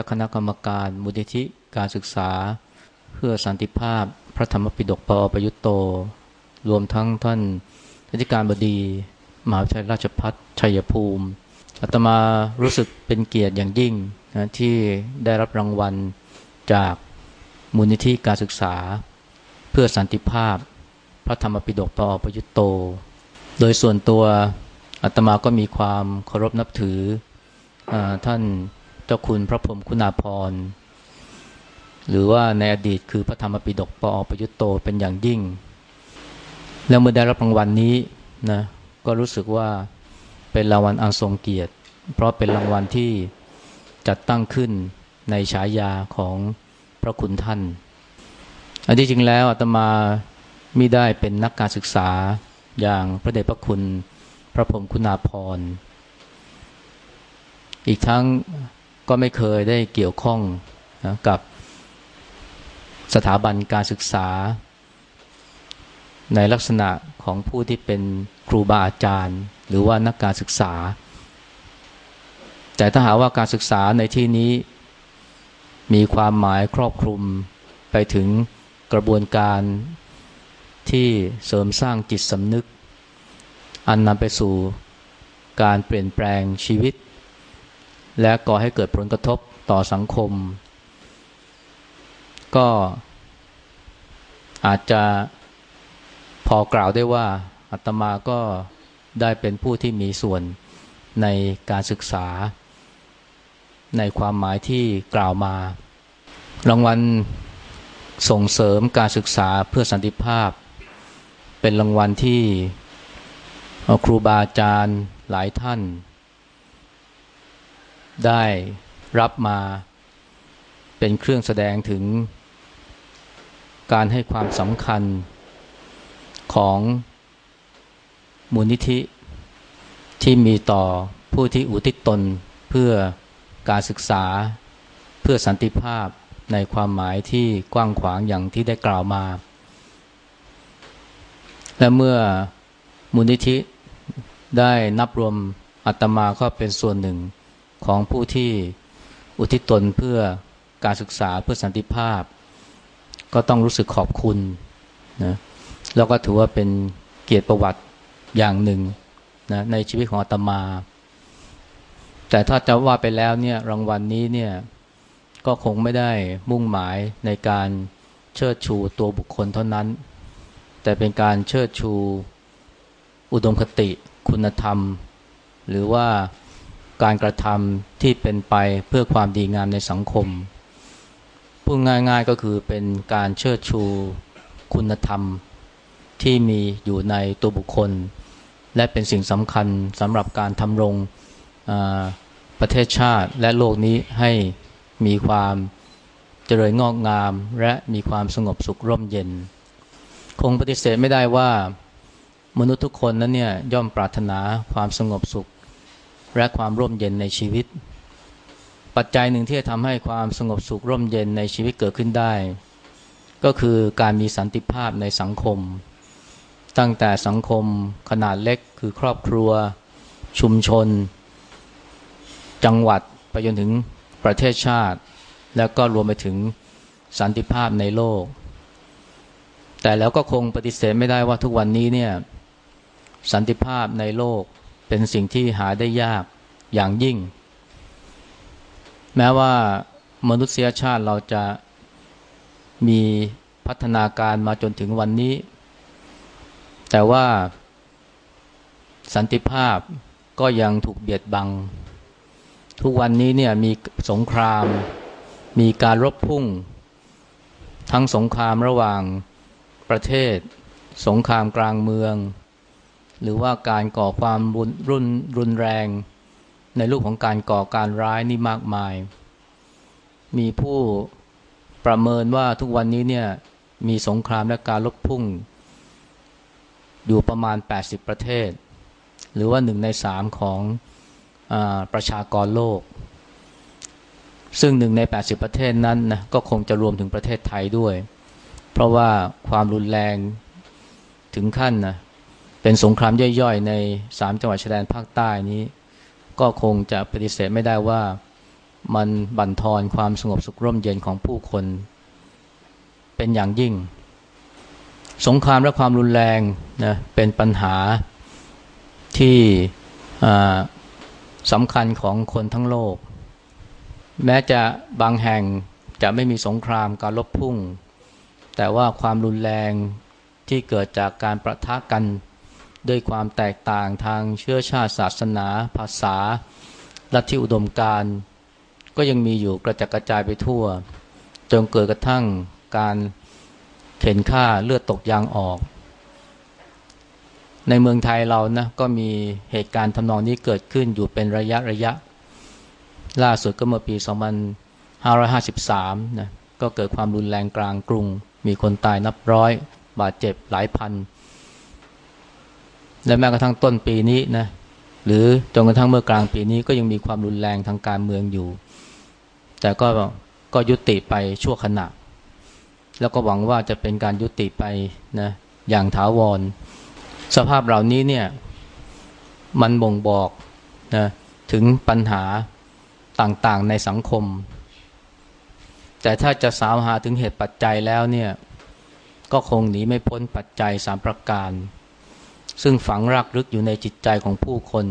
และคณะกรรมการมูลนิธิการศึกษา เพื่อสันติภาพพระธรรมปิฎกปอประยุตโต รวมทั้งท่านอธิการบดีมหาวิทยาลัยราชพัฒชัยภูมิอาตมารู้สึกเป็นเกียรติอย่างยิ่งนะที่ได้รับรางวัลจากมูลนิธิการศึกษา เพื่อสันติภาพ พระธรรมปิฎกปอประยุตโต โดยส่วนตัวอาตมาก็มีความเคารพนับถืออท่าน จ้าคุณพระพรหมคุณาภรณ์หรือว่าในอดีตคือพระธรรมปิฎกปอประยุตโตเป็นอย่างยิ่ง แล้วเมื่อได้รับรางวัลนนี้นะก็รู้สึกว่าเป็นรางวัลอันทรงเกียรติ เพราะเป็นรางวัลที่จัดตั้งขึ้นในฉายาของพระคุณท่าน อันที่จริงแล้วอาตมาไม่ได้เป็นนักการศึกษาอย่างพระเดชพระคุณพระพรหมคุณาภรณ์อีกทั้ง ก็ไม่เคยได้เกี่ยวข้องนะกับสถาบันการศึกษา ในลักษณะของผู้ที่เป็นครูบาอาจารย์ หรือว่านักการศึกษา แต่ถ้าหาว่าการศึกษาในที่นี้ มีความหมายครอบคลุมไปถึงกระบวนการที่เสริมสร้างจิตสำนึก อันนำไปสู่การเปลี่ยนแปลงชีวิต และก่อให้เกิดผลกระทบต่อสังคม ก็อาจจะพอกล่าวได้ว่าอาตมาก็ได้เป็นผู้ที่มีส่วนในการศึกษา ในความหมายที่กล่าวมา รางวัลส่งเสริมการศึกษาเพื่อสันติภาพ เป็นรางวัลที่ครูบาอาจารย์หลายท่าน ได้รับมาเป็นเครื่องแสดงถึงการให้ความสำคัญของมูลนิธิที่มีต่อผู้ที่อุทิศตนเพื่อการศึกษาเพื่อสันติภาพในความหมายที่กว้างขวางอย่างที่ได้กล่าวมา และเมื่อมูลนิธิได้นับรวมอัตมาก็เป็นส่วนหนึ่ง ของผู้ที่อุทิศตนเพื่อการศึกษาเพื่อสันติภาพ ก็ต้องรู้สึกขอบคุณนะแล้วก็ถือว่าเป็นเกียรติประวัติอย่างหนึ่งนะในชีวิตของอาตมา แต่ถ้าจะว่าไปแล้วเนี่ยรางวัลนนี้เนี่ยก็คงไม่ได้มุ่งหมายในการเชิดชูตัวบุคคลเท่านั้น แต่เป็นการเชิดชูอุดมคติ คุณธรรม หรือว่า การกระทำที่เป็นไปเพื่อความดีงามในสังคม พูดง่ายๆก็คือเป็นการเชิดชูคุณธรรมที่มีอยู่ในตัวบุคคล และเป็นสิ่งสำคัญสำหรับการทำรงประเทศชาติและโลกนี้ให้มีความเจริญงอกงาม และมีความสงบสุขร่มเย็น คงปฏิเสธไม่ได้ว่ามนุษย์ทุกคนนั้นเนี่ยย่อมปรารถนาความสงบสุข และความร่มเย็นในชีวิต ปัจจัยหนึ่งที่จะทำให้ความสงบสุขร่มเย็นในชีวิตเกิดขึ้นได้ ก็คือการมีสันติภาพในสังคม ตั้งแต่สังคมขนาดเล็กคือครอบครัว ชุมชน จังหวัดไปจนถึงประเทศชาติ แล้วก็รวมไปถึงสันติภาพในโลก แต่แล้วก็คงปฏิเสธไม่ได้ว่าทุกวันนี้เนี่ยสันติภาพในโลก เป็นสิ่งที่หาได้ยากอย่างยิ่ง แม้ว่ามนุษยชาติเราจะมีพัฒนาการมาจนถึงวันนี้ แต่ว่าสันติภาพก็ยังถูกเบียดบัง ทุกวันนี้เนี่ยมีสงคราม มีการรบพุ่ง ทั้งสงครามระหว่างประเทศ สงครามกลางเมือง หรือว่าการก่อความรุนรุนรุนแรง ในรูปของการก่อการร้ายนี่มากมาย มีผู้ประเมินว่าทุกวันนี้เนี่ยมีสงครามและการลบพุ่ง อยู่ประมาณ 80 ประเทศ หรือว่าหนึ่งในสามของอประชากรโลก ซึ่งหนึ่งใน 80 ประเทศนั้นนะก็คงจะรวมถึงประเทศไทยด้วย เพราะว่าความรุนแรงถึงขั้นนะ เป็นสงครามย่อยๆ ในสามจังหวัดชายแดนภาคใต้นี้ ก็คงจะปฏิเสธไม่ได้ว่ามันบั่นทอนความสงบสุขร่มเย็นของผู้คนเป็นอย่างยิ่ง สงครามและความรุนแรงนะเป็นปัญหาที่สำคัญของคนทั้งโลก แม้จะบางแห่งจะไม่มีสงครามการลบพุ่ง แต่ว่าความรุนแรงที่เกิดจากการประทะกัน ด้วยความแตกต่างทางเชื้อชาติศาสนา ภาษา ลัทธิอุดมการก็ยังมีอยู่กระจัดกระจายไปทั่ว จนเกิดกระทั่งการเข็นฆ่าเลือดตกยางออก ในเมืองไทยเรานะก็มีเหตุการณ์ทำนองนี้เกิดขึ้นอยู่เป็นระยะระยะ ล่าสุดก็เมื่อปี 2553นะก็เกิดความรุนแรงกลางกรุง มีคนตายนับร้อย บาดเจ็บหลายพัน และแม้กระทั่งต้นปีนี้นะหรือจนกระทั่งเมื่อกลางปีนี้ก็ยังมีความรุนแรงทางการเมืองอยู่ แต่ก็ก็ยุติไปชั่วขณะ แล้วก็หวังว่าจะเป็นการยุติไปนะอย่างถาวร สภาพเหล่านี้เนี่ยมันบ่งบอกนะถึงปัญหาต่างๆในสังคม แต่ถ้าจะสาวหาถึงเหตุปัจจัยแล้วเนี่ยก็คงหนีไม่พ้นปัจจัยสามประการ ซึ่งฝังรากลึกอยู่ในจิตใจของผู้คน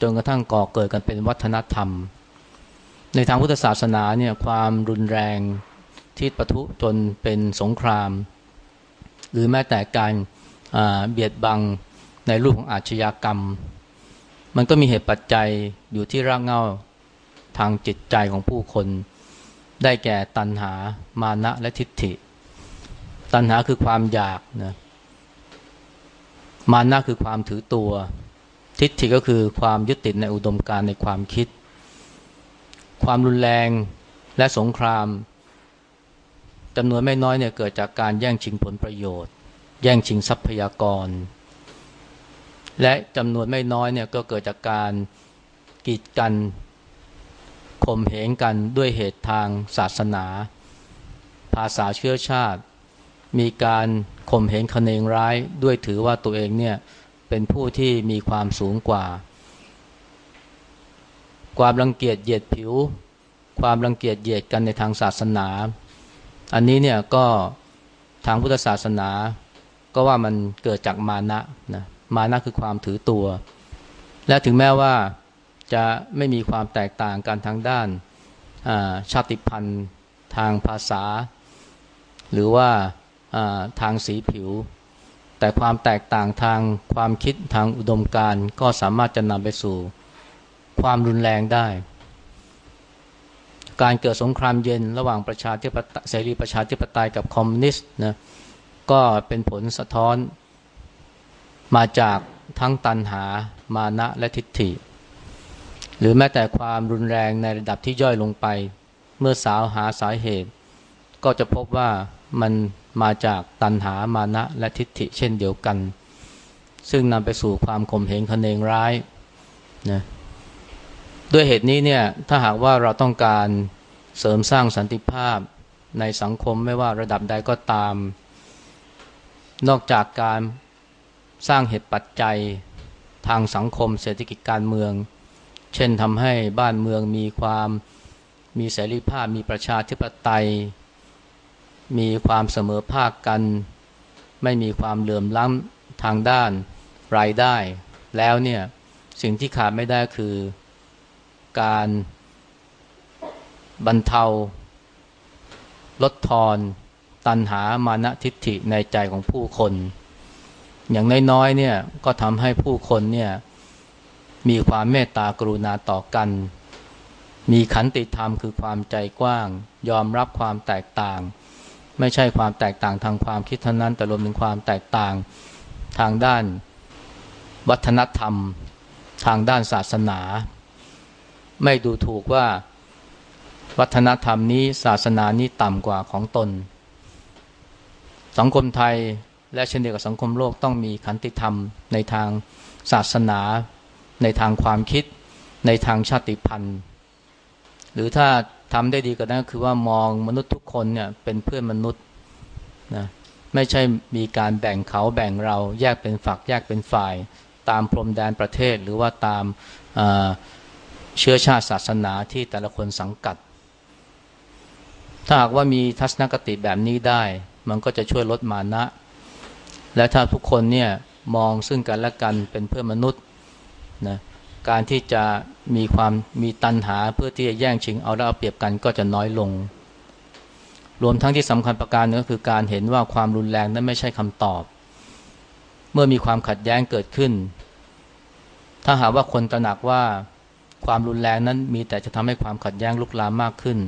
จนกระทั่งก่อเกิดกันเป็นวัฒนธรรม ในทางพุทธศาสนาเนี่ยความรุนแรงที่ปะทุจนเป็นสงคราม หรือแม้แต่การเบียดบังในรูปของอาชญากรรม มันก็มีเหตุปัจจัยอยู่ที่รากเหง้าทางจิตใจของผู้คน ได้แก่ตัณหามานะและทิฏฐิ ตัณหาคือความอยากนะ มานะคือความถือตัว ทิฏฐิก็คือความยึดติดในอุดมการในความคิด ความรุนแรงและสงครามจำนวนไม่น้อยเนี่ยเกิดจากการแย่งชิงผลประโยชน์ แย่งชิงทรัพยากร และจำนวนไม่น้อยเนี่ยก็เกิดจากการกีดกันข่มเหงกันด้วยเหตุทางศาสนา ภาษาเชื้อชาติ มีการข่มเหงคเนงร้ายด้วยถือว่าตัวเองเนี่ยเป็นผู้ที่มีความสูงกว่า ความรังเกียจเหยียดผิว ความรังเกียจเหยียดกันในทางศาสนา อันนี้เนี่ยก็ทางพุทธศาสนา ก็ว่ามันเกิดจากมานะนะมานะคือความถือตัว และถึงแม้ว่าจะไม่มีความแตกต่างกันทางด้านชาติพันธุ์ทางภาษา หรือว่า ทางสีผิว แต่ความแตกต่างทางความคิดทางอุดมการก็สามารถจะนำไปสู่ความรุนแรงได้ การเกิดสงครามเย็นระหว่างประชาธิปไตยเสรีประชาธิปไตยกับคอมมิวนิสต์นะก็เป็นผลสะท้อนมาจากทั้งตันหามานะและทิฏฐิ หรือแม้แต่ความรุนแรงในระดับที่ย่อยลงไป เมื่อสาวหาสาเหตุ ก็จะพบว่ามัน มาจากตัณหามานะและทิฏฐิเช่นเดียวกัน ซึ่งนำไปสู่ความข่มเหงคเนงร้ายนะด้วยเหตุนี้เนี่ยถ้าหากว่าเราต้องการเสริมสร้างสันติภาพในสังคมไม่ว่าระดับใดก็ตาม นอกจากการสร้างเหตุปัจจัยทางสังคมเศรษฐกิจการเมือง เช่นทำให้บ้านเมืองมีความมีเสรีภาพมีประชาธิปไตย มีความเสมอภาคกัน ไม่มีความเหลื่อมล้ำทางด้านรายได้ แล้วเนี่ยสิ่งที่ขาดไม่ได้คือการบรรเทา ลดทอนตันหามานะทิฏฐิในใจของผู้คน อย่างน้อยๆเนี่ยก็ทำให้ผู้คนเนี่ยมีความเมตตากรุณาต่อกัน มีขันติธรรมคือความใจกว้าง ยอมรับความแตกต่าง ไม่ใช่ความแตกต่างทางความคิดเท่านั้น แต่รวมถึงความแตกต่างทางด้าน วัฒนธรรม ทางด้านศาสนา ไม่ดูถูกว่า วัฒนธรรมนี้ศาสนานี้ต่ำกว่าของตน สังคมไทยและเช่นเดียวกับสังคมโลกต้องมีขันติธรรมในทางศาสนา ในทางความคิด ในทางชาติพันธุ์ หรือถ้า ทำได้ดีกว่านั้นก็คือว่ามองมนุษย์ทุกคนเนี่ยเป็นเพื่อนมนุษย์นะไม่ใช่มีการแบ่งเขาแบ่งเราแยกเป็นฝักแยกเป็นฝ่าย ตามพรมแดนประเทศหรือว่าตามเชื้อชาติศาสนาที่แต่ละคนสังกัด ถ้าหากว่ามีทัศนคติแบบนี้ได้ มันก็จะช่วยลดมานะ และถ้าทุกคนเนี่ยมองซึ่งกันและกันเป็นเพื่อนมนุษย์นะการที่จะ มีความมีตันหาเพื่อที่จะแย่งชิงเอาแล้วเอาเปรียบกันก็จะน้อยลง รวมทั้งที่สำคัญประการนึงก็คือการเห็นว่าความรุนแรงนั้นไม่ใช่คำตอบ เมื่อมีความขัดแย้งเกิดขึ้น ถ้าหากว่าคนตระหนักว่าความรุนแรงนั้นมีแต่จะทำให้ความขัดแย้งลุกลามมากขึ้น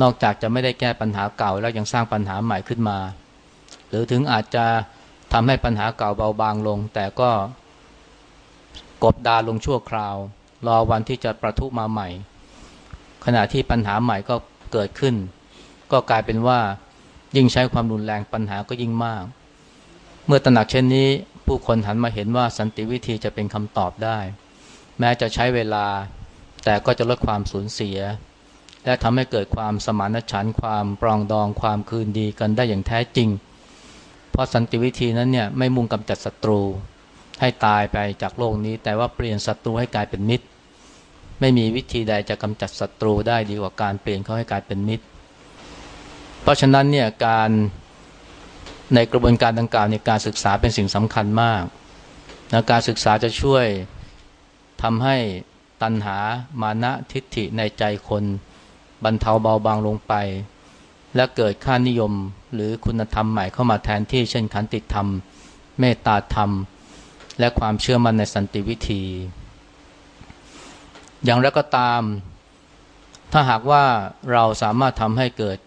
นอกจากจะไม่ได้แก้ปัญหาเก่าแล้วยังสร้างปัญหาใหม่ขึ้นมา หรือถึงอาจจะทำให้ปัญหาเก่าเบาบางลง แต่ก็กบดาลงชั่วคราว รอวันที่จะประทุมาใหม่ ขณะที่ปัญหาใหม่ก็เกิดขึ้น ก็กลายเป็นว่ายิ่งใช้ความรุนแรงปัญหาก็ยิ่งมาก เมื่อตระหนักเช่นนี้ ผู้คนหันมาเห็นว่าสันติวิธีจะเป็นคำตอบได้ แม้จะใช้เวลา แต่ก็จะลดความสูญเสีย และทำให้เกิดความสมานฉันท์ความปรองดองความคืนดีกันได้อย่างแท้จริง เพราะสันติวิธีนั้นเนี่ยไม่มุ่งกำจัดศัตรู ให้ตายไปจากโลกนี้ แต่ว่าเปลี่ยนศัตรูให้กลายเป็นมิตร ไม่มีวิธีใดจะกำจัดศัตรูได้ดีกว่าการเปลี่ยนเขาให้กลายเป็นมิตร เพราะฉะนั้นเนี่ยการในกระบวนการดังกล่าวในการศึกษาเป็นสิ่งสำคัญมากนะการศึกษาจะช่วยทำให้ตัณหามานะทิฏฐิในใจคนบรรเทาเบาบางลงไป และเกิดค่านิยมหรือคุณธรรมใหม่เข้ามาแทนที่เช่นขันติธรรม เมตตาธรรม และความเชื่อมั่นในสันติวิธี อย่างไรก็ตาม ถ้าหากว่าเราสามารถทำให้เกิด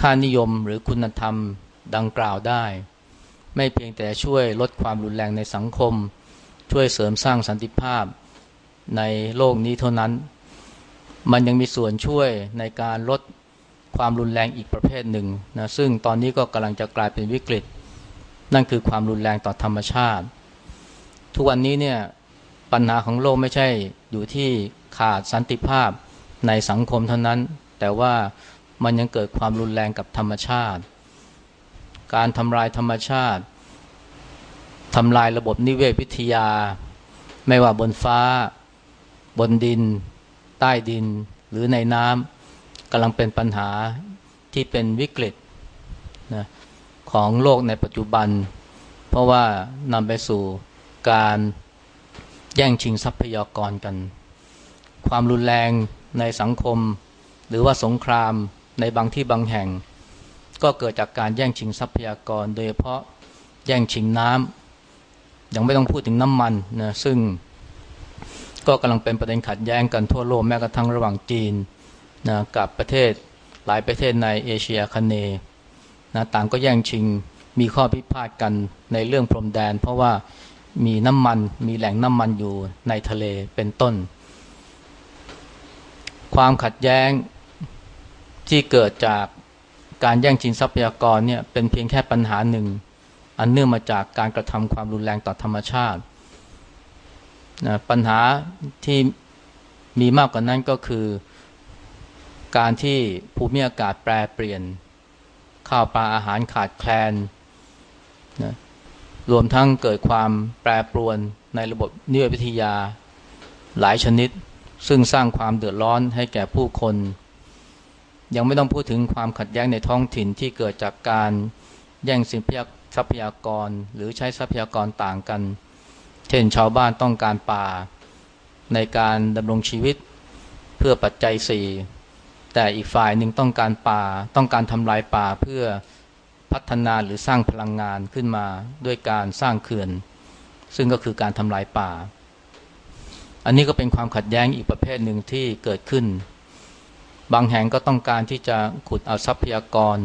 ค่านิยมหรือคุณธรรมดังกล่าวได้ ไม่เพียงแต่ช่วยลดความรุนแรงในสังคม ช่วยเสริมสร้างสันติภาพในโลกนี้เท่านั้น มันยังมีส่วนช่วยในการลดความรุนแรงอีกประเภทหนึ่งนะซึ่งตอนนี้ก็กำลังจะกลายเป็นวิกฤต นั่นคือความรุนแรงต่อธรรมชาติ ทุกวันนี้เนี่ยปัญหาของโลกไม่ใช่อยู่ที่ขาดสันติภาพในสังคมเท่านั้น แต่ว่ามันยังเกิดความรุนแรงกับธรรมชาติ การทำลายธรรมชาติทำลายระบบนิเวศวิทยา ไม่ว่าบนฟ้า บนดิน ใต้ดิน หรือในน้ำกำลังเป็นปัญหาที่เป็นวิกฤตนะ ของโลกในปัจจุบัน เพราะว่านำไปสู่การแย่งชิงทรัพยากรกัน ความรุนแรงในสังคม หรือว่าสงครามในบางที่บางแห่ง ก็เกิดจากการแย่งชิงทรัพยากร โดยเฉพาะแย่งชิงน้ำยังไม่ต้องพูดถึงน้ำมันนะซึ่งก็กำลังเป็นประเด็นขัดแย้งกันทั่วโลกแม้กระทั่งระหว่างจีนนะกับประเทศหลายประเทศในเอเชียคเน นะต่างก็แย่งชิงมีข้อพิพาทกันในเรื่องพรมแดน เพราะว่ามีน้ำมันมีแหล่งน้ำมันอยู่ในทะเลเป็นต้น ความขัดแย้งที่เกิดจากการแย่งชิงทรัพยากรเนี่ยเป็นเพียงแค่ปัญหาหนึ่ง อันเนื่องมาจากการกระทำความรุนแรงต่อธรรมชาตินะปัญหาที่มีมากกว่านั้นก็คือ การที่ภูมิอากาศแปรเปลี่ยน ข้าวปลาอาหารขาดแคลนนะรวมทั้งเกิดความแปรปรวนในระบบนิเวศวิทยาหลายชนิด ซึ่งสร้างความเดือดร้อนให้แก่ผู้คน ยังไม่ต้องพูดถึงความขัดแย้งในท้องถิ่นที่เกิดจากการแย่งสินทรัพยากรหรือใช้ทรัพยากรต่างกัน เช่นชาวบ้านต้องการป่าในการดำรงชีวิตเพื่อปัจจัยสี่ แต่อีกฝ่ายหนึ่งต้องการป่า ต้องการทำลายป่าเพื่อพัฒนาหรือสร้างพลังงานขึ้นมาด้วยการสร้างเขื่อน ซึ่งก็คือการทำลายป่า อันนี้ก็เป็นความขัดแย้งอีกประเภทหนึ่งที่เกิดขึ้น บางแห่งก็ต้องการที่จะขุดเอาทรัพยากร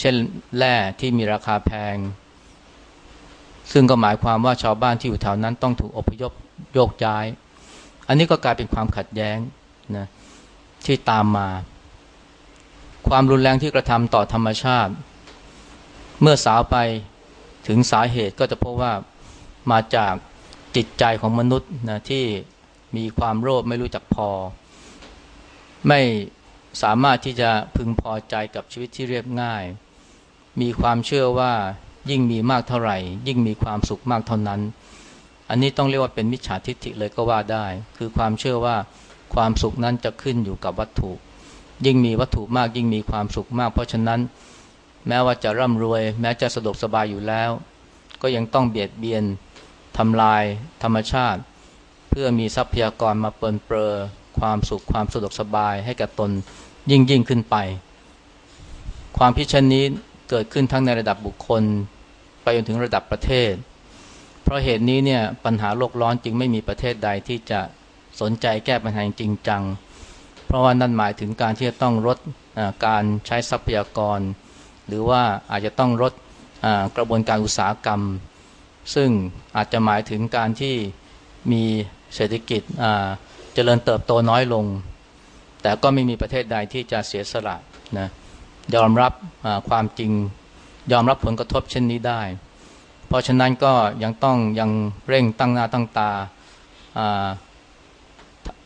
เช่นแร่ที่มีราคาแพง ซึ่งก็หมายความว่าชาวบ้านที่อยู่แถวนั้นต้องถูกอพยพโยกย้าย อันนี้ก็กลายเป็นความขัดแย้งนะ ที่ตามมา ความรุนแรงที่กระทำต่อธรรมชาติ เมื่อสาวไปถึงสาเหตุก็จะพบว่ามาจากจิตใจของมนุษย์นะที่มีความโลภไม่รู้จักพอ ไม่สามารถที่จะพึงพอใจกับชีวิตที่เรียบง่าย มีความเชื่อว่ายิ่งมีมากเท่าไหร่ ยิ่งมีความสุขมากเท่านั้น อันนี้ต้องเรียกว่าเป็นมิจฉาทิฏฐิเลยก็ว่าได้ คือความเชื่อว่า ความสุขนั้นจะขึ้นอยู่กับวัตถุ ยิ่งมีวัตถุมากยิ่งมีความสุขมาก เพราะฉะนั้น แม้ว่าจะร่ำรวย แม้จะสะดวกสบายอยู่แล้ว ก็ยังต้องเบียดเบียนทำลายธรรมชาติ เพื่อมีทรัพยากรมาเปินเปรอความสุขความสะดวกสบายให้กับตนยิ่งยิ่งขึ้นไป ความพิชันนี้เกิดขึ้นทั้งในระดับบุคคล ไปจนถึงระดับประเทศ เพราะเหตุนี้เนี่ยปัญหาโลกร้อนจึงไม่มีประเทศใดที่จะ สนใจแก้ปัญหาจริงจัง เพราะว่านั่นหมายถึงการที่จะต้องลดการใช้ทรัพยากร หรือว่าอาจจะต้องลดกระบวนการอุตสาหกรรม ซึ่งอาจจะหมายถึงการที่มีเศรษฐกิจเจริญเติบโตน้อยลง แต่ก็ไม่มีประเทศใดที่จะเสียสละนะยอมรับความจริงยอมรับผลกระทบเช่นนี้ได้ เพราะฉะนั้นก็ยังต้องยังเร่งตั้งหน้าตั้งตา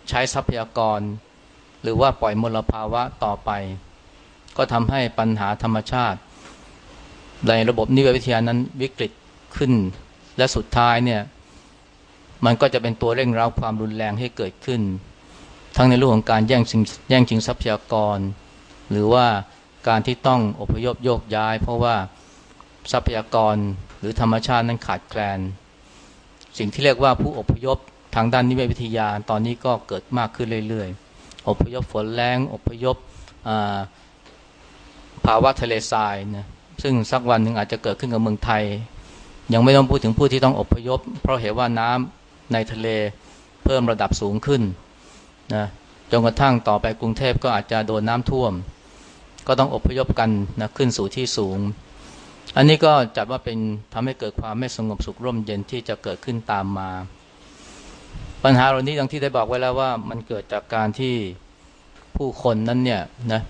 ใช้ทรัพยากร หรือว่าปล่อยมลภาวะต่อไป ก็ทำให้ปัญหาธรรมชาติ ในระบบนิเวศวิทยานั้นวิกฤตขึ้น และสุดท้ายเนี่ยมันก็จะเป็นตัวเร่งร้าความรุนแรงให้เกิดขึ้น ทั้งในเรื่องของการแย่งชิงแย่งชิงทรัพยากร หรือว่าการที่ต้องอพยพโยกย้าย เพราะว่าทรัพยากรหรือธรรมชาตินั้นขาดแคลน สิ่งที่เรียกว่าผู้อพยพ ทางด้านนิเวศวิทยาตอนนี้ก็เกิดมากขึ้นเรื่อยๆ อพยพฝนแรงอพยพภาวะทะเลทรายนะซึ่งสักวันหนึ่งอาจจะเกิดขึ้นกับเมืองไทย ยังไม่ต้องพูดถึงผู้ที่ต้องอพยพ เพราะเหตุว่าน้ำในทะเลเพิ่มระดับสูงขึ้นนะจนกระทั่งต่อไปกรุงเทพก็อาจจะโดนน้ำท่วม ก็ต้องอพยพกันนะขึ้นสู่ที่สูง อันนี้ก็จัดว่าเป็นทำให้เกิดความไม่สงบสุขร่มเย็นที่จะเกิดขึ้นตามมา ปัญหาเหล่านี้ดังที่ได้บอกไว้แล้วว่ามันเกิดจากการที่ผู้คนนั้นเนี่ยนะ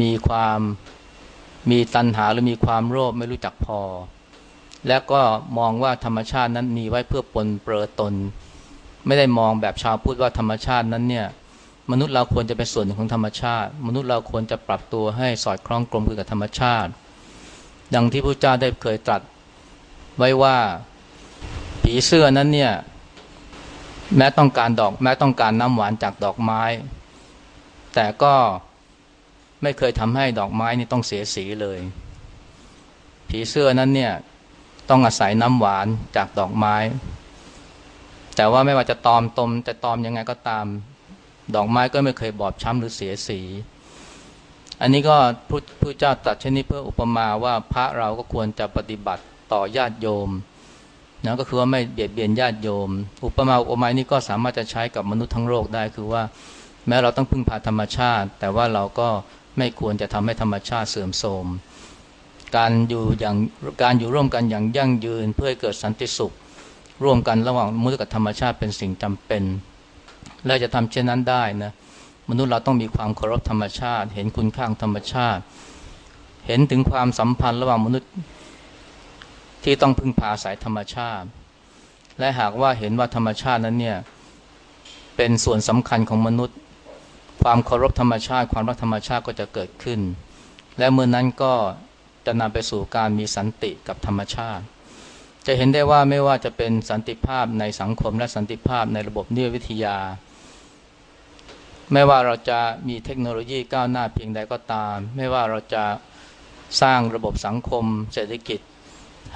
มีความมีตัณหาหรือมีความโลภไม่รู้จักพอ และก็มองว่าธรรมชาตินั้นมีไว้เพื่อปนเปื้อตน ไม่ได้มองแบบชาวพุทธว่าธรรมชาตินั้นเนี่ยมนุษย์เราควรจะเป็นส่วนหนึ่งของธรรมชาติ มนุษย์เราควรจะปรับตัวให้สอดคล้องกลมกลืนกับธรรมชาติ ดังที่พระเจ้าได้เคยตรัสไว้ว่าผีเสื้อนั้นเนี่ย แม้ต้องการดอก แม้ต้องการน้ำหวานจากดอกไม้ แต่ก็ไม่เคยทำให้ดอกไม้นี่ต้องเสียสีเลย ผีเสื้อนั้นเนี่ยต้องอาศัยน้ำหวานจากดอกไม้ แต่ว่าไม่ว่าจะตอมตมจะตอมยังไงก็ตาม ดอกไม้ก็ไม่เคยบอบช้ำหรือเสียสี อันนี้ก็พระพุทธเจ้าตรัสเช่นนี้เพื่ออุปมาว่าพระเราก็ควรจะปฏิบัติต่อญาติโยม นะก็คือว่าไม่เบียดเบียนญาติโยม อุปมาอุปไมยนี้ก็สามารถจะใช้กับมนุษย์ทั้งโลกได้คือว่า แม้เราต้องพึ่งพาธรรมชาติ แต่ว่าเราก็ไม่ควรจะทำให้ธรรมชาติเสื่อมโทรมการอยู่อย่างการอยู่ร่วมกันอย่างยั่งยืน เพื่อให้เกิดสันติสุข ร่วมกันระหว่างมนุษย์กับธรรมชาติเป็นสิ่งจำเป็นและจะทำเช่นนั้นได้นะมนุษย์เราต้องมีความเคารพธรรมชาติ เห็นคุณค่าธรรมชาติ เห็นถึงความสัมพันธ์ระหว่างมนุษย์ ที่ต้องพึ่งพาสายธรรมชาติ และหากว่าเห็นว่าธรรมชาตินั้นเนี่ยเป็นส่วนสำคัญของมนุษย์ ความเคารพธรรมชาติ ความรักธรรมชาติก็จะเกิดขึ้น และเมื่อนนั้นก็จะนำไปสู่การมีสันติกับธรรมชาติ จะเห็นได้ว่าไม่ว่าจะเป็นสันติภาพในสังคมและสันติภาพในระบบนิเวศวิทยา ไม่ว่าเราจะมีเทคโนโลยีก้าวหน้าเพียงใดก็ตาม ไม่ว่าเราจะสร้างระบบสังคม เศรษฐกิจ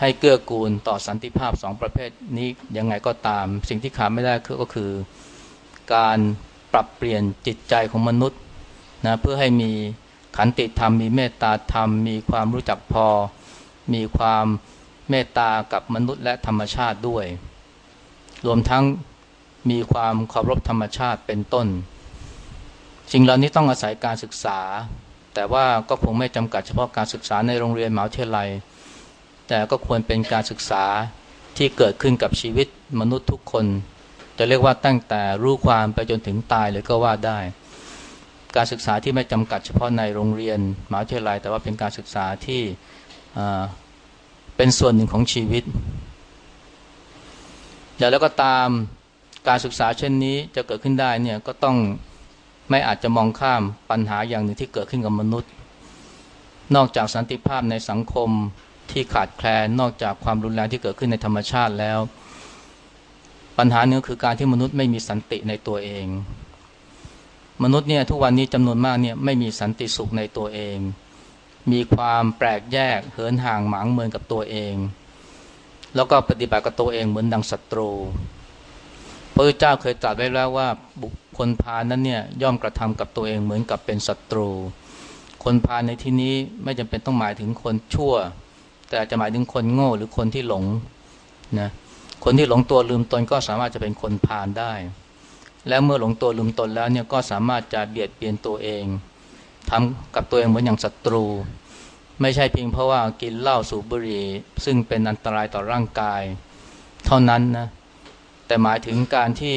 ให้เกื้อกูลต่อสันติภาพสองประเภทนี้ยังไงก็ตาม สิ่งที่ขาดไม่ได้ก็คือ การปรับเปลี่ยนจิตใจของมนุษย์นะเพื่อให้มีขันติธรรม มีเมตตาธรรม มีความรู้จักพอ มีความเมตตากับมนุษย์และธรรมชาติด้วย รวมทั้งมีความเคารพธรรมชาติเป็นต้นสิ่งเหล่านี้ต้องอาศัยการศึกษา แต่ว่าก็คงไม่จำกัดเฉพาะการศึกษาในโรงเรียนมหาวิทยาลัย แต่ก็ควรเป็นการศึกษาที่เกิดขึ้นกับชีวิตมนุษย์ทุกคน จะเรียกว่าตั้งแต่รู้ความไปจนถึงตายเลยก็ว่าได้ การศึกษาที่ไม่จำกัดเฉพาะในโรงเรียนมหาวิทยาลัย แต่ว่าเป็นการศึกษาที่เป็นส่วนหนึ่งของชีวิตอย่าแล้วก็ตามการศึกษาเช่นนี้จะเกิดขึ้นได้เนี่ยก็ต้องไม่อาจจะมองข้ามปัญหาอย่างหนึ่งที่เกิดขึ้นกับมนุษย์ นอกจากสันติภาพในสังคม ที่ขาดแคลนนอกจากความรุนแรงที่เกิดขึ้นในธรรมชาติแล้ว ปัญหาเนื้อคือการที่มนุษย์ไม่มีสันติในตัวเอง มนุษย์เนี่ยทุกวันนี้จำนวนมากเนี่ยไม่มีสันติสุขในตัวเอง มีความแปลกแยกเหินห่างหมางเมินกับตัวเอง แล้วก็ปฏิบัติกับตัวเองเหมือนดังศัตรูพระเจ้าเคยตรัสไว้แล้วว่าบุคคลพานั้นเนี่ยย่อมกระทำกับตัวเองเหมือนกับเป็นศัตรู คนพาในที่นี้ไม่จำเป็นต้องหมายถึงคนชั่ว แต่จะหมายถึงคนโง่หรือคนที่หลงนะคนที่หลงตัวลืมตนก็สามารถจะเป็นคนพาลได้ และเมื่อหลงตัวลืมตนแล้วเนี่ยก็สามารถจะเบียดเบียนตัวเองทำกับตัวเองเหมือนอย่างศัตรู ไม่ใช่เพียงเพราะว่ากินเหล้าสูบบุหรี่ซึ่งเป็นอันตรายต่อร่างกาย เท่านั้นนะแต่หมายถึงการที่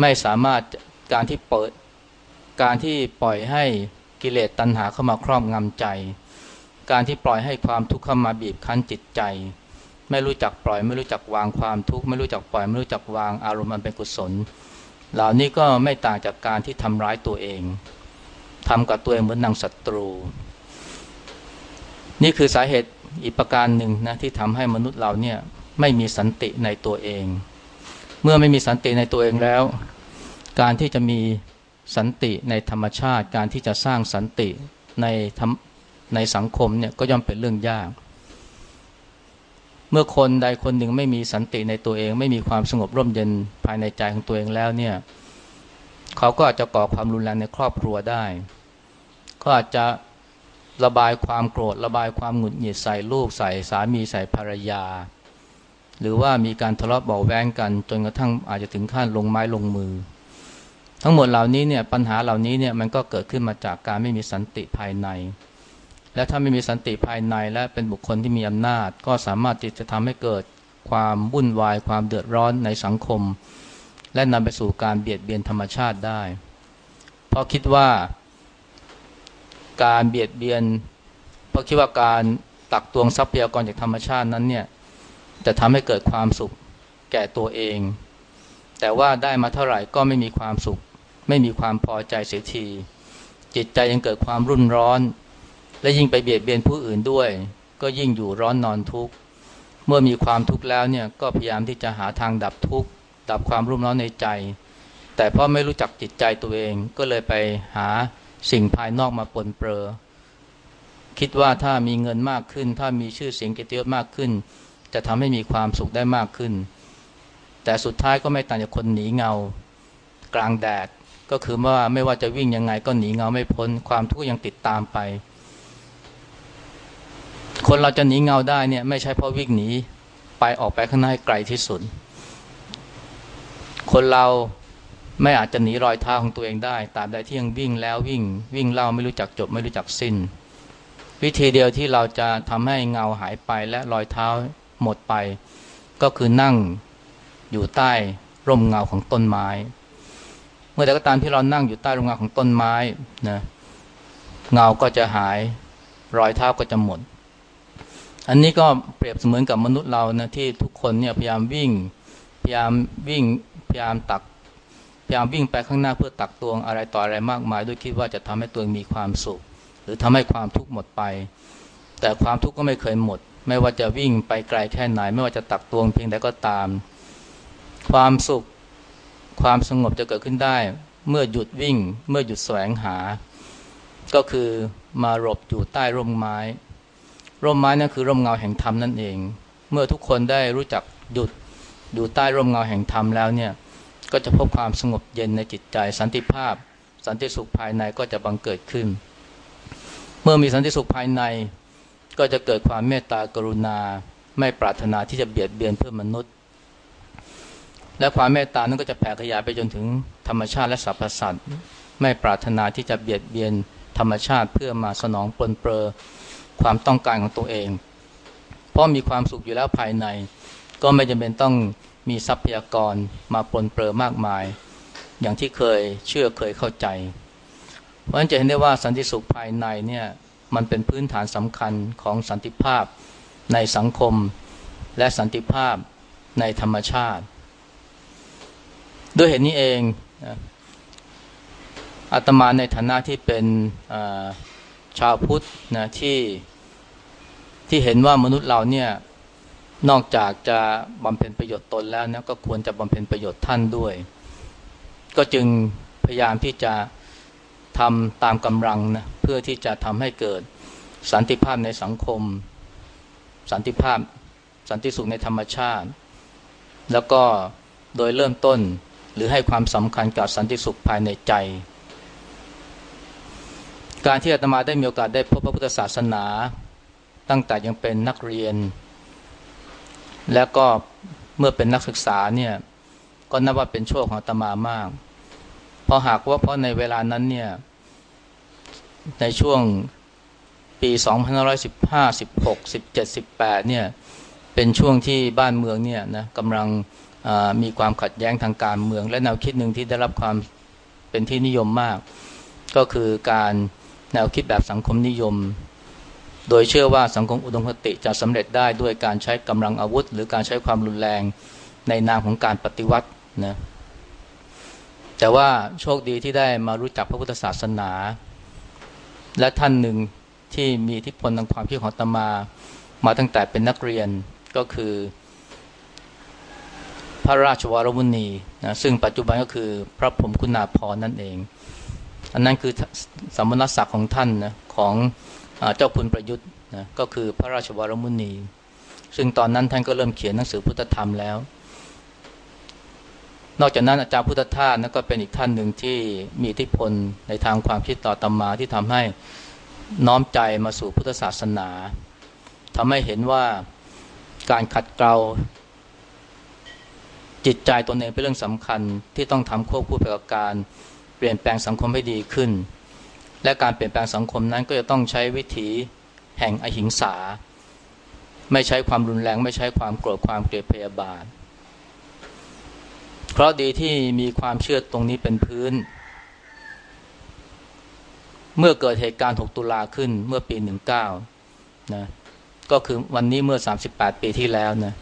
ไม่สามารถการที่เปิด การที่ปล่อยให้กิเลสตัณหาเข้ามาครอบงำใจ การที่ปล่อยให้ความทุกข์เข้ามาบีบคั้นจิตใจ ไม่รู้จักปล่อยไม่รู้จักวางความทุกข์ไม่รู้จักปล่อยไม่รู้จักวางอารมณ์มันเป็นกุศล เหล่านี้ก็ไม่ต่างจากการที่ทำร้ายตัวเองทำกับตัวเองเหมือนนางศัตรู นี่คือสาเหตุอีกประการหนึ่งนะที่ทำให้มนุษย์เราเนี่ยไม่มีสันติในตัวเอง เมื่อไม่มีสันติในตัวเองแล้ว การที่จะมีสันติในธรรมชาติ การที่จะสร้างสันติใน ในสังคมเนี่ยก็ย่อมเป็นเรื่องยาก เมื่อคนใดคนหนึ่งไม่มีสันติในตัวเอง ไม่มีความสงบร่มเย็นภายในใจของตัวเองแล้วเนี่ยเขาก็อาจจะก่อความรุนแรงในครอบครัวได้ก็อาจจะระบายความโกรธ ระบายความหงุดหงิดใส่ลูกใส่สามีใส่ภรรยา หรือว่ามีการทะเลาะเบาแวงกัน จนกระทั่งอาจจะถึงขั้นลงไม้ลงมือ ทั้งหมดเหล่านี้เนี่ยปัญหาเหล่านี้เนี่ยมันก็เกิดขึ้นมาจากการไม่มีสันติภายใน และถ้าไม่มีสันติภายในและเป็นบุคคลที่มีอำนาจ ก็สามารถที่จะทำให้เกิดความวุ่นวาย ความเดือดร้อนในสังคม และนำไปสู่การเบียดเบียนธรรมชาติได้ เพราะคิดว่า การเบียดเบียน เพราะคิดว่าการตักตวงทรัพยากรจากธรรมชาตินั้นเนี่ยจะทำให้เกิดความสุขแก่ตัวเอง แต่ว่าได้มาเท่าไหร่ก็ไม่มีความสุข ไม่มีความพอใจเสียที จิตใจยังเกิดความรุ่นร้อน และยิ่งไปเบียดเบียนผู้อื่นด้วย ก็ยิ่งอยู่ร้อนนอนทุกข์เมื่อมีความทุกข์แล้วเนี่ยก็พยายามที่จะหาทางดับทุกข์ดับความรุ่มร้อนในใจ แต่เพราะไม่รู้จักจิตใจตัวเอง ก็เลยไปหาสิ่งภายนอกมาปนเปื้อคิดว่าถ้ามีเงินมากขึ้น ถ้ามีชื่อเสียงเกียรติยศมากขึ้น จะทำให้มีความสุขได้มากขึ้น แต่สุดท้ายก็ไม่ต่างจากคนหนีเงา กลางแดดก็คือว่าไม่ว่าจะวิ่งยังไงก็หนีเงาไม่พ้นความทุกข์ยังติดตามไป คนเราจะหนีเงาได้เนี่ย ไม่ใช่เพราะวิ่งหนีไปออกไปข้างหน้าไกลที่สุด คนเราไม่อาจจะหนีรอยเท้าของตัวเองได้ตามใดที่ยังวิ่งแล้ววิ่ง วิ่งเล่าไม่รู้จักจบไม่รู้จักสิ้น วิธีเดียวที่เราจะทำให้เงาหายไปและรอยเท้าหมดไป ก็คือนั่งอยู่ใต้ร่มเงาของต้นไม้ เมื่อใดก็ตามที่เรานั่งอยู่ใต้ร่มเงาของต้นไม้นะเงาก็จะหาย รอยเท้าก็จะหมด อันนี้ก็เปรียบเสมือนกับมนุษย์เรานะที่ทุกคนเนี่ยพยายามวิ่ง พยายามวิ่งพยายามตัก พยายามวิ่งไปข้างหน้าเพื่อตักตวงอะไรต่ออะไรมากมายด้วยคิดว่าจะทำให้ตัวเองมีความสุข หรือทำให้ความทุกข์หมดไป แต่ความทุกข์ก็ไม่เคยหมด ไม่ว่าจะวิ่งไปไกลแค่ไหน ไม่ว่าจะตักตวงเพียงใดก็ตาม ความสุข ความสงบจะเกิดขึ้นได้ เมื่อหยุดวิ่ง เมื่อหยุดแสวงหา ก็คือมาหลบอยู่ใต้ร่มไม้ ร่มไม้นั่นคือร่มเงาแห่งธรรมนั่นเอง เมื่อทุกคนได้รู้จักหยุดอยู่ใต้ร่มเงาแห่งธรรมแล้วเนี่ยก็จะพบความสงบเย็นในจิตใจ สันติภาพ สันติสุขภายในก็จะบังเกิดขึ้น เมื่อมีสันติสุขภายใน ก็จะเกิดความเมตตากรุณา ไม่ปรารถนาที่จะเบียดเบียนเพื่อมนุษย์ และความเมตตานั้นก็จะแผ่ขยายไปจนถึงธรรมชาติและสรรพสัตว์ไม่ปรารถนาที่จะเบียดเบียนธรรมชาติเพื่อมาสนองปลนเปลือ ความต้องการของตัวเอง เพราะมีความสุขอยู่แล้วภายใน ก็ไม่จำเป็นต้องมีทรัพยากรมาปนเปื้อมากมาย อย่างที่เคยเชื่อเคยเข้าใจ เพราะฉะนั้นจะเห็นได้ว่าสันติสุขภายในเนี่ยมันเป็นพื้นฐานสำคัญของสันติภาพในสังคมและสันติภาพในธรรมชาติ ด้วยเหตุนี้เองอาตมาในฐานะที่เป็น ชาวพุทธนะที่ที่เห็นว่ามนุษย์เราเนี่ยนอกจากจะบำเพ็ญประโยชน์ตนแล้วนะก็ควรจะบำเพ็ญประโยชน์ท่านด้วย ก็จึงพยายามที่จะทำตามกำลังนะเพื่อที่จะทำให้เกิดสันติภาพในสังคม สันติภาพสันติสุขในธรรมชาติ แล้วก็โดยเริ่มต้นหรือให้ความสำคัญกับสันติสุขภายในใจ การที่อาตมาได้มีโอกาสได้พบพระพุทธศาสนา ตั้งแต่ยังเป็นนักเรียน แล้วก็เมื่อเป็นนักศึกษาเนี่ยก็นับว่าเป็นโชคของอาตมามากเพราะหากว่าเพราะในเวลานั้นเนี่ยในช่วงปี2515 16 17 18เนี่ยเป็นช่วงที่บ้านเมืองเนี่ยนะกำลังมีความขัดแย้งทางการเมือง และแนวคิดหนึ่งที่ได้รับความเป็นที่นิยมมาก ก็คือการ แนวคิดแบบสังคมนิยม โดยเชื่อว่าสังคมอุดมคติจะสำเร็จได้ด้วยการใช้กำลังอาวุธ หรือการใช้ความรุนแรงในนามของการปฏิวัตินะแต่ว่าโชคดีที่ได้มารู้จักพระพุทธศาสนา และท่านหนึ่งที่มีทิพลทางความคิดของตมา มาตั้งแต่เป็นนักเรียนก็คือ พระราชวรมุนีนะซึ่งปัจจุบันก็คือพระพรหมคุณาภรณ์นั่นเอง อันนั้นคือสมณศักดิ์ของท่านนะของเจ้าคุณประยุทธ์นะก็คือพระราชวรมุนี ซึ่งตอนนั้นท่านก็เริ่มเขียนหนังสือพุทธธรรมแล้ว นอกจากนั้นอาจารย์พุทธทาสนั่นก็เป็นอีกท่านหนึ่งที่มีอิทธิพลในทางความคิดต่อตมาที่ทำให้น้อมใจมาสู่พุทธศาสนาทำให้เห็นว่าการขัดเกลาจิตใจตนเองเป็นเรื่องสำคัญที่ต้องทำควบคู่ไปกับการ ลี่ยนแปลงสังคมให้ดีขึ้น และการเปลี่ยนแปลงสังคมนั้นก็จะต้องใช้วิถีแห่งอหิงสา ไม่ใช้ความรุนแรง ไม่ใช้ความโกรธความเกลียดพยาบาท เพราะดีที่มีความเชื่อตรงนี้เป็นพื้น เมื่อเกิดเหตุการณ์ 6 ตุลาขึ้นเมื่อปี 19 นะ ก็คือวันนี้เมื่อ 38 ปีที่แล้วนะ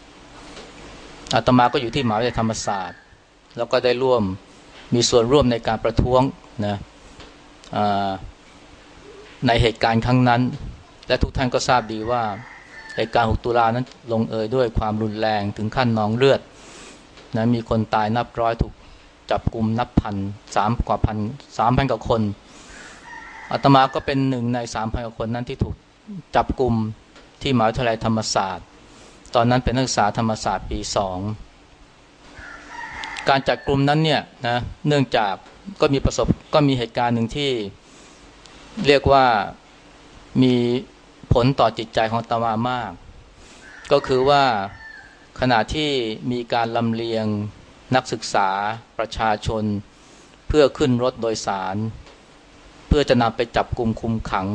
อาตมาก็อยู่ที่มหาวิทยาลัยธรรมศาสตร์ แล้วก็ได้ร่วม มีส่วนร่วมในการประท้วงนะในเหตุการณ์ครั้งนั้น และทุกท่านก็ทราบดีว่าเหตุการณ์ 6 ตุลานั้นลงเอยด้วยความรุนแรงถึงขั้นนองเลือดนะมีคนตายนับร้อยถูกจับกลุ่มนับพันสามกว่าพันสามพันกว่าคนอาตมาก็เป็นหนึ่งในสามพันกว่าคนนั้นที่ถูกจับกลุ่มที่มหาวิทยาลัยธรรมศาสตร์ ตอนนั้นเป็นนักศึกษาธรรมศาสตร์ปีสอง การจัดกลุ่มนั้นเนี่ยนะเนื่องจากก็มีประสบก็มีเหตุการณ์หนึ่งที่ เรียกว่ามีผลต่อจิตใจของตามามาก ก็คือว่าขณะที่มีการลำเลียงนักศึกษาประชาชน เพื่อขึ้นรถโดยสาร เพื่อจะนำไปจับกลุ่มคุมขัง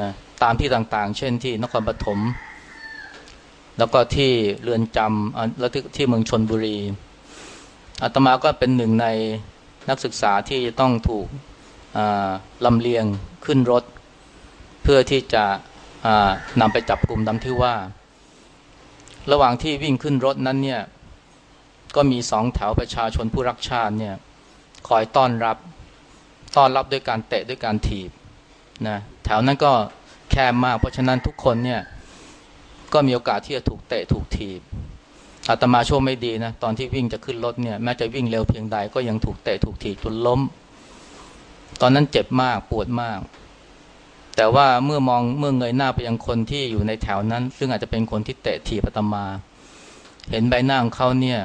นะตามที่ต่างๆ เช่นที่นครปฐมแล้วก็ที่เรือนจำแล้วที่ที่เมืองชนบุรี อาตมาก็เป็นหนึ่งในนักศึกษาที่จะต้องถูกลำเลียงขึ้นรถ เพื่อที่จะนำไปจับกลุ่มดำที่ว่า ระหว่างที่วิ่งขึ้นรถนั้นเนี่ย ก็มีสองแถวประชาชนผู้รักชาติเนี่ย คอยต้อนรับต้อนรับด้วยการเตะด้วยการถีบนะแถวนั้นก็แคบมาก เพราะฉะนั้นทุกคนเนี่ย ก็มีโอกาสที่จะถูกเตะถูกถีบ อาตมาโชคไม่ดีนะตอนที่วิ่งจะขึ้นรถเนี่ยแม้จะวิ่งเร็วเพียงใดก็ยังถูกเตะถูกถีบจนล้ม ตอนนั้นเจ็บมากปวดมาก แต่ว่าเมื่อมองเมื่อเงยหน้าไปยังคนที่อยู่ในแถวนั้น ซึ่งอาจจะเป็นคนที่เตะถีบอาตมา เห็นใบหน้าของเขาเนี่ย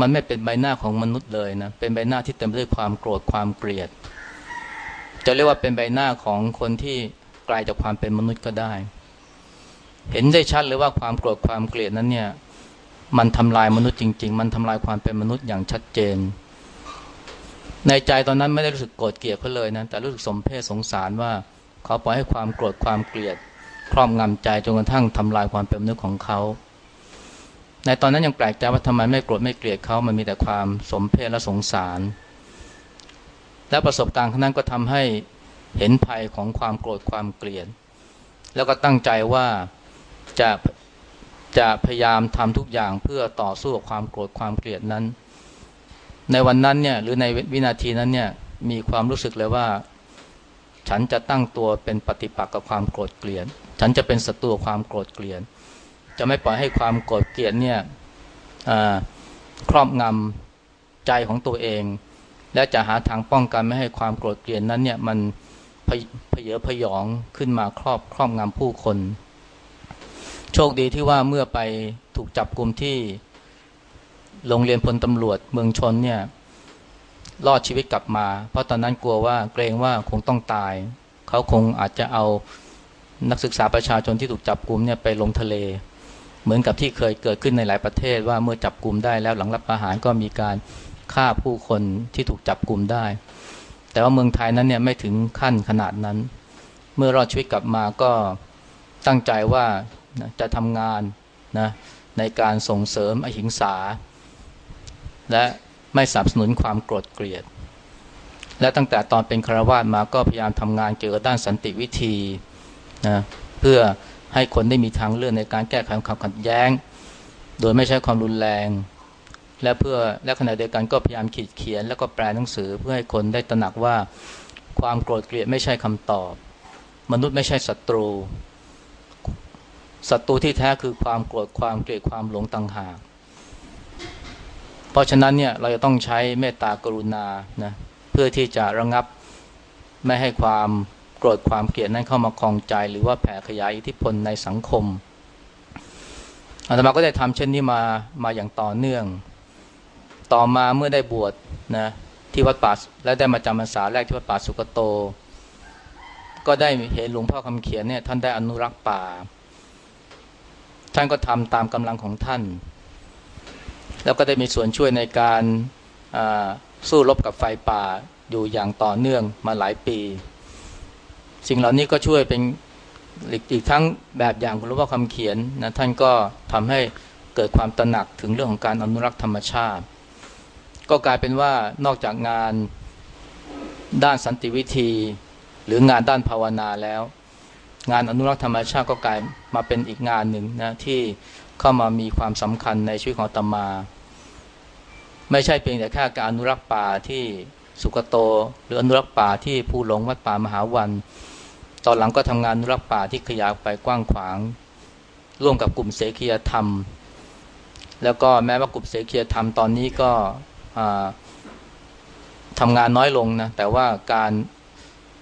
มันไม่เป็นใบหน้าของมนุษย์เลยนะ เป็นใบหน้าที่เต็มไปด้วยความโกรธความเกลียด จะเรียกว่าเป็นใบหน้าของคนที่ไกลจากความเป็นมนุษย์ก็ได้ เห็นได้ชัดเลยว่าความโกรธความเกลียดนั้นเนี่ย มันทำลายมนุษย์จริง ๆ มันทำลายความเป็นมนุษย์อย่างชัดเจน ในใจตอนนั้นไม่ได้รู้สึกโกรธเกลียดเขาเลยนะแต่รู้สึกสมเพศสงสารว่าเขาปล่อยให้ความโกรธความเกลียด ครอบงำใจจนกระทั่งทำลายความเป็นมนุษย์ของเขา ในตอนนั้นยังแปลกใจว่าทำไมไม่โกรธไม่เกลียดเขามันมีแต่ความสมเพศและสงสาร และประสบการณ์ครั้งนั้นก็ทำให้เห็นภัยของความโกรธความเกลียด แล้วก็ตั้งใจว่าจะ จะพยายามทำทุกอย่างเพื่อต่อสู้กับความโกรธความเกลียดนั้น ในวันนั้นเนี่ยหรือในวินาทีนั้นเนี่ยมีความรู้สึกเลยว่า ฉันจะตั้งตัวเป็นปฏิปักษ์กับความโกรธเกลียด ฉันจะเป็นศัตรูความโกรธเกลียด จะไม่ปล่อยให้ความโกรธเกลียดเนี่ยครอบงำใจของตัวเอง และจะหาทางป้องกันไม่ให้ความโกรธเกลียดนั้นเนี่ยมันเพเยอพยองขึ้นมาครอบครอบงำผู้คน โชคดีที่ว่าเมื่อไปถูกจับกลุ่มที่โรงเรียนพลตำรวจเมืองชนเนี่ยรอดชีวิตกลับมา เพราะตอนนั้นกลัวว่าเกรงว่าคงต้องตาย เขาคงอาจจะเอานักศึกษาประชาชนที่ถูกจับกลุ่มเนี่ยไปลงทะเล เหมือนกับที่เคยเกิดขึ้นในหลายประเทศว่าเมื่อจับกลุ่มได้แล้วหลังรับประหารก็มีการฆ่าผู้คนที่ถูกจับกลุ่มได้ แต่ว่าเมืองไทยนั้นเนี่ยไม่ถึงขั้นขนาดนั้น เมื่อรอดชีวิตกลับมาก็ตั้งใจว่า จะทำงานนะในการส่งเสริมอหิงสา และไม่สนับสนุนความโกรธเกลียด และตั้งแต่ตอนเป็นคารวาสมาก็พยายามทำงานเกี่ยวกับด้านสันติวิธีนะเพื่อให้คนได้มีทางเลือกในการแก้ไขความขัดแย้ง โดยไม่ใช้ความรุนแรง และเพื่อและขณะเดียวกันก็พยายามขีดเขียน แล้วก็แปลหนังสือเพื่อให้คนได้ตระหนักว่าความโกรธเกลียดไม่ใช่คำตอบ มนุษย์ไม่ใช่ศัตรู ศัตรูที่แท้คือความโกรธความเกลียดความหลงต่างหากเพราะฉะนั้นเนี่ยเราจะต้องใช้เมตตากรุณานะเพื่อที่จะระงับไม่ให้ความโกรธความเกลียดนั้นเข้ามาคลองใจ หรือว่าแผ่ขยายอิทธิพลในสังคมอาตมาก็ได้ทำเช่นนี้มามาอย่างต่อเนื่อง ต่อมาเมื่อได้บวชนะที่วัดป่าและได้มาจำพรรษาแรกที่วัดป่าสุกโต ก็ได้เห็นหลวงพ่อคำเขียนเนี่ยท่านได้อนุรักษ์ป่า ท่านก็ทำตามกำลังของท่าน แล้วก็ได้มีส่วนช่วยในการสู้รบกับไฟป่าอยู่อย่างต่อเนื่องมาหลายปี สิ่งเหล่านี้ก็ช่วยเป็นอีกทั้งแบบอย่างคุณรู้ว่าคำเขียนนะท่านก็ทำให้เกิดความตระหนักถึงเรื่องของการอนุรักษ์ธรรมชาติ ก็กลายเป็นว่านอกจากงานด้านสันติวิธี หรืองานด้านภาวนาแล้ว งานอนุรักษ์ธรรมชาติก็กลายมาเป็นอีกงานหนึ่งนะที่เข้ามามีความสำคัญในชีวิตของตมา ไม่ใช่เพียงแต่แค่การอนุรักษ์ป่าที่สุกโต หรืออนุรักษ์ป่าที่ผู้หลงวัดป่ามหาวัน ตอนหลังก็ทำงานอนุรักษ์ป่าที่ขยายไปกว้างขวาง ร่วมกับกลุ่มเสกียธรรม แล้วก็แม้ว่ากลุ่มเสกียธรรมตอนนี้ก็ทำงานน้อยลงนะแต่ว่าการ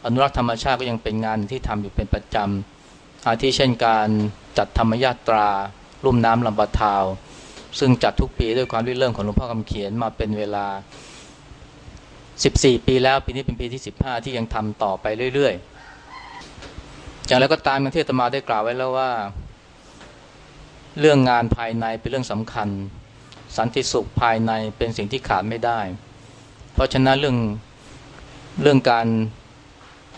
อนุรักษ์ธรรมชาติก็ยังเป็นงานที่ทำอยู่เป็นประจำอาทิเช่นการจัดธรรมยาตราลุ่มน้ำลำบะทาว ซึ่งจัดทุกปีด้วยความริเริ่มของหลวงพ่อคำเขียนมาเป็นเวลา 14 ปีแล้วปีนี้เป็นปีที่ 15 ที่ยังทำต่อไปเรื่อยๆอย่างไรก็ตามอย่างที่ตมาได้กล่าวไว้แล้วว่า เรื่องงานภายในเป็นเรื่องสำคัญ สันติสุขภายในเป็นสิ่งที่ขาดไม่ได้ เพราะฉะนั้นเรื่องเรื่องการ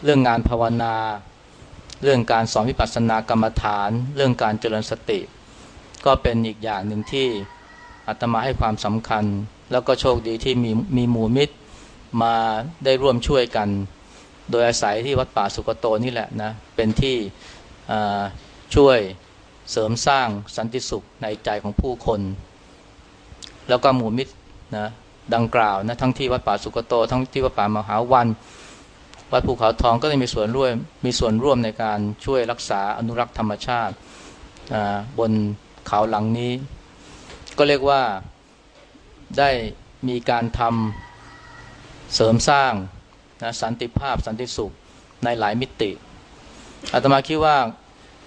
เรื่องงานภาวนา เรื่องการสอนวิปัสสนากรรมฐาน เรื่องการเจริญสติ ก็เป็นอีกอย่างหนึ่งที่อาตมาให้ความสำคัญ แล้วก็โชคดีที่มีมีหมู่มิตรมาได้ร่วมช่วยกัน โดยอาศัยที่วัดป่าสุกโตนี่แหละนะ เป็นที่ช่วยเสริมสร้างสันติสุขในใจของผู้คน แล้วก็หมู่มิตรนะดังกล่าวนะทั้งที่วัดป่าสุกโต ทั้งที่วัดป่ามหาวัน วัดภูเขาทองก็ได้มีส่วนร่วมมีส่วนร่วมในการช่วยรักษาอนุรักษ์ธรรมชาติบนเขาหลังนี้ ก็เรียกว่าได้มีการทำเสริมสร้างนะสันติภาพสันติสุขในหลายมิติอาตมาคิดว่า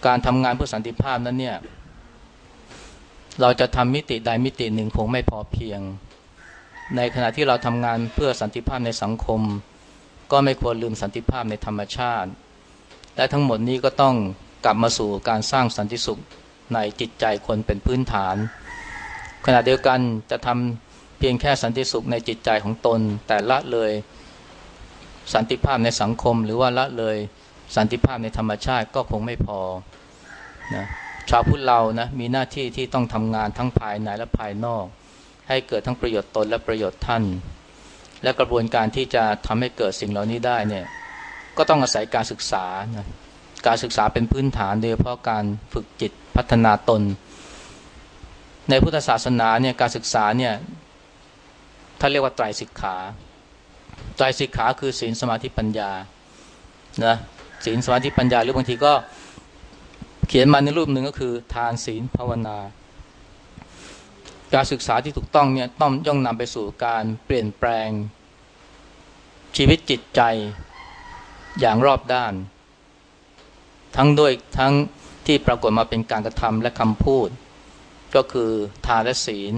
การทำงานเพื่อสันติภาพนั้นเนี่ย เราจะทำมิติใดมิติหนึ่งคงไม่พอเพียง ในขณะที่เราทำงานเพื่อสันติภาพในสังคม ก็ไม่ควรลืมสันติภาพในธรรมชาติ และทั้งหมดนี้ก็ต้องกลับมาสู่การสร้างสันติสุขในจิตใจคนเป็นพื้นฐาน ขณะเดียวกันจะทำเพียงแค่สันติสุขในจิตใจของตน แต่ละเลยสันติภาพในสังคม หรือว่าละเลยสันติภาพในธรรมชาติก็คงไม่พอนะชาวพุทธเรานะมีหน้าที่ที่ต้องทำงานทั้งภายในและภายนอก ให้เกิดทั้งประโยชน์ตนและประโยชน์ท่าน และกระบวนการที่จะทำให้เกิดสิ่งเหล่านี้ได้เนี่ยก็ต้องอาศัยการศึกษานะการศึกษาเป็นพื้นฐานโดยเฉพาะการฝึกจิตพัฒนาตน ในพุทธศาสนาเนี่ยการศึกษาเนี่ยท่านเรียกว่าไตรสิกขาไตรสิกขาคือศีลสมาธิปัญญานะศีลสมาธิปัญญาหรือบางทีก็เขียนมาในรูปหนึ่งก็คือ ทานศีลภาวนา การศึกษาที่ถูกต้องเนี่ยต้องย่องนำไปสู่การเปลี่ยนแปลง ชีวิตจิตใจอย่างรอบด้าน ทั้งด้วยทั้งที่ปรากฏมาเป็นการกระทำและคำพูด ก็คือทานและศีล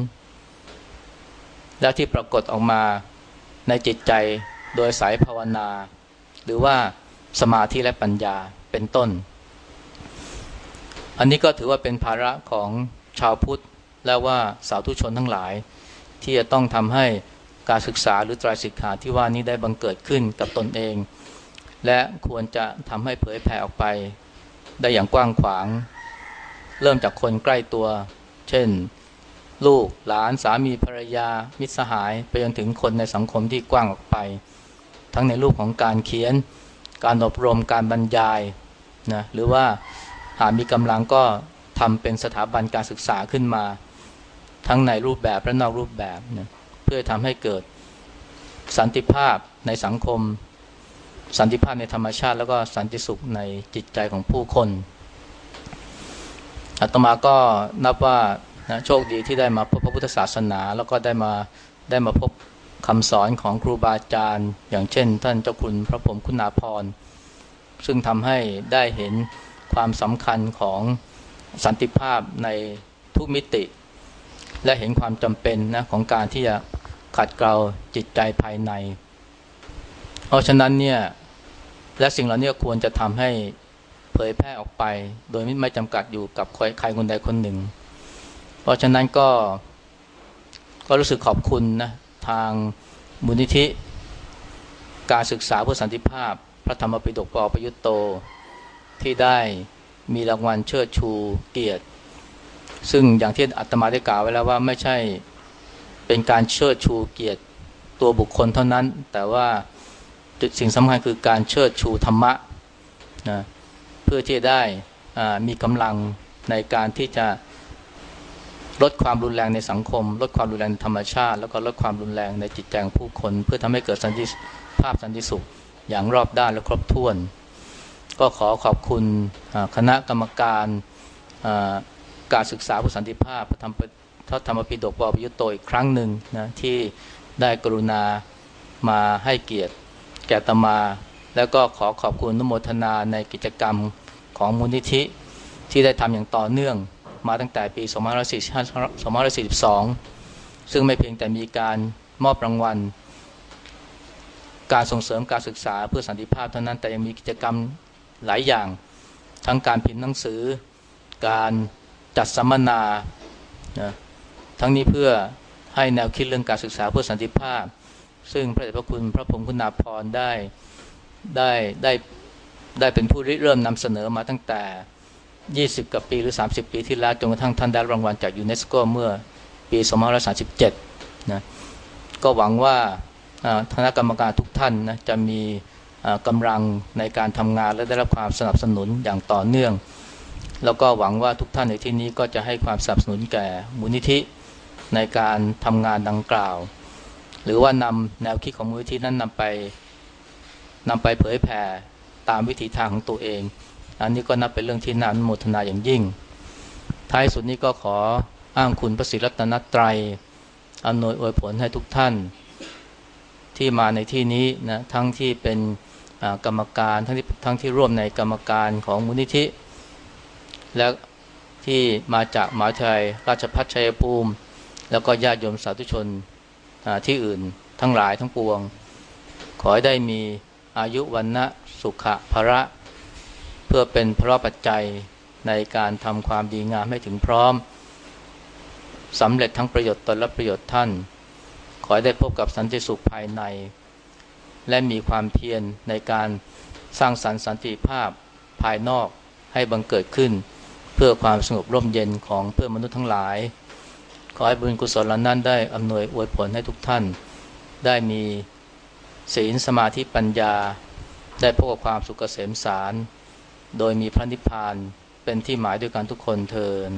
และที่ปรากฏออกมาในจิตใจโดยสายภาวนา หรือว่าสมาธิและปัญญาเป็นต้น อันนี้ก็ถือว่าเป็นภาระของชาวพุทธและว่าสาวทุชนทั้งหลาย ที่จะต้องทำให้ การศึกษาหรือตรายสิกขาที่ว่านี้ได้บังเกิดขึ้นกับตนเอง และควรจะทำให้เผยแผ่ออกไป ได้อย่างกว้างขวาง เริ่มจากคนใกล้ตัว เช่น ลูกหลานสามีภรรยา มิตรสหายไปจนถึงคนในสังคมที่กว้างออกไป ทั้งในรูปของการเขียน การอบรมการบรรยายนะหรือว่าหากมีกำลังก็ทำเป็นสถาบันการศึกษาขึ้นมา ทั้งในรูปแบบและนอกรูปแบบนะ เพื่อทำให้เกิดสันติภาพในสังคม สันติภาพในธรรมชาติ แล้วก็สันติสุขในจิตใจของผู้คนอาตมาก็นับว่านะโชคดีที่ได้มาพบพระพุทธศาสนา แล้วก็ได้มาได้มาพบคำสอนของครูบาอาจารย์ อย่างเช่น ท่านเจ้าคุณพระผมคุณาพรซึ่งทำให้ได้เห็นความสำคัญของสันติภาพในทุกมิติ และเห็นความจำเป็นนะของการที่จะ ขัดเกลาจิตใจภายใน เพราะฉะนั้นเนี่ยและสิ่งเหล่านี้ควรจะทำให้เผยแพร่ออกไป โดยไม่จำกัดอยู่กับใครคนใดคนหนึ่ง เพราะฉะนั้นก็ก็รู้สึกขอบคุณนะทางมูลนิธิ การศึกษาเพื่อสันติภาพ พระธรรมปิฎกปอประยุตโต ที่ได้มีรางวัลเชิดชูเกียรติ ซึ่งอย่างที่อาตมาได้กล่าวไว้แล้วว่าไม่ใช่ เป็นการเชิดชูเกียรติตัวบุคคลเท่านั้น แต่ว่าสิ่งสำคัญคือการเชิดชูธรรมะนะเพื่อที่ได้มีกำลังในการที่จะลดความรุนแรงในสังคม ลดความรุนแรงธรรมชาติ แล้วก็ลดความรุนแรงในจิตใจของผู้คน เพื่อทำให้เกิดสันติภาพสันติสุขอย่างรอบด้านและครบถ้วน ก็ขอขอบคุณคณะกรรมการการศึกษาผู้สันติภาพพระธรรม พระธรรมปิฎกปปยุตโตอีกครั้งหนึ่งนะที่ได้กรุณามาให้เกียรติแก่ตมา แล้วก็ขอขอบคุณนุโมทนาในกิจกรรมของมูลนิธิที่ได้ทำอย่างต่อเนื่องมาตั้งแต่ปี 2542 ซึ่งไม่เพียงแต่มีการมอบรางวัล การส่งเสริมการศึกษาเพื่อสันติภาพเท่านั้นแต่ยังมีกิจกรรมหลายอย่าง ทั้งการพิมพ์หนังสือ การจัดสัมมนานะ ทั้งนี้เพื่อให้แนวคิดเรื่องการศึกษาเพื่อสันติภาพ ซึ่งพระเดชพระคุณพระพรมคุณาภรณ์ได้ได้ได้ได้เป็นผู้ริเริ่มนำเสนอมาตั้งแต่ 20กับปีหรือ 30 ปีที่แล้วจนกระทั่งท่านได้รางวัลจากยูเนสโกเมื่อปี2537นะก็หวังว่าคณะกรรมการทุกท่านนะจะมีกำลังในการทำงานและได้รับความสนับสนุนอย่างต่อเนื่อง แล้วก็หวังว่าทุกท่านในที่นี้ก็จะให้ความสนับสนุนแก่มูลนิธิ ในการทำงานดังกล่าว หรือว่านำแนวคิดของมูลที่นั้นนำไปนำไปเผยแผ่ตามวิถีทางของตัวเอง อันนี้ก็นับเป็นเรื่องที่น่าโมทนาอย่างยิ่ง ท้ายสุดนี้ก็ขออ้างคุณพระศิรัตนตรัยอำนวยอวยผลให้ทุกท่าน ที่มาในที่นี้นะทั้งที่เป็นกรรมการทั้งที่ทั้งที่ร่วมในกรรมการของมูลนิธิ และที่มาจากมหาวิทยาลัยราชพัฒชัยภูมิ แล้วก็ญาติโยมสาธุชนที่อื่นทั้งหลายทั้งปวง ขอให้ได้มีอายุวันนะสุขะภระ เพื่อเป็นพระปัจจัยในการทำความดีงามให้ถึงพร้อมสำเร็จทั้งประโยชน์ตนและประโยชน์ท่าน ขอให้ได้พบกับสันติสุขภายใน และมีความเพียรในการสร้างสรรค์สันติภาพภายนอกให้บังเกิดขึ้น เพื่อความสงบร่มเย็นของเพื่อนมนุษย์ทั้งหลาย ขอให้บุญกุศลนั้นได้อำนวยอวยผลให้ทุกท่าน ได้มีศีลสมาธิปัญญา ได้พบกับความสุขเกษมสาร โดยมีพระนิพพานเป็นที่หมายด้วยกันทุกคนเทิน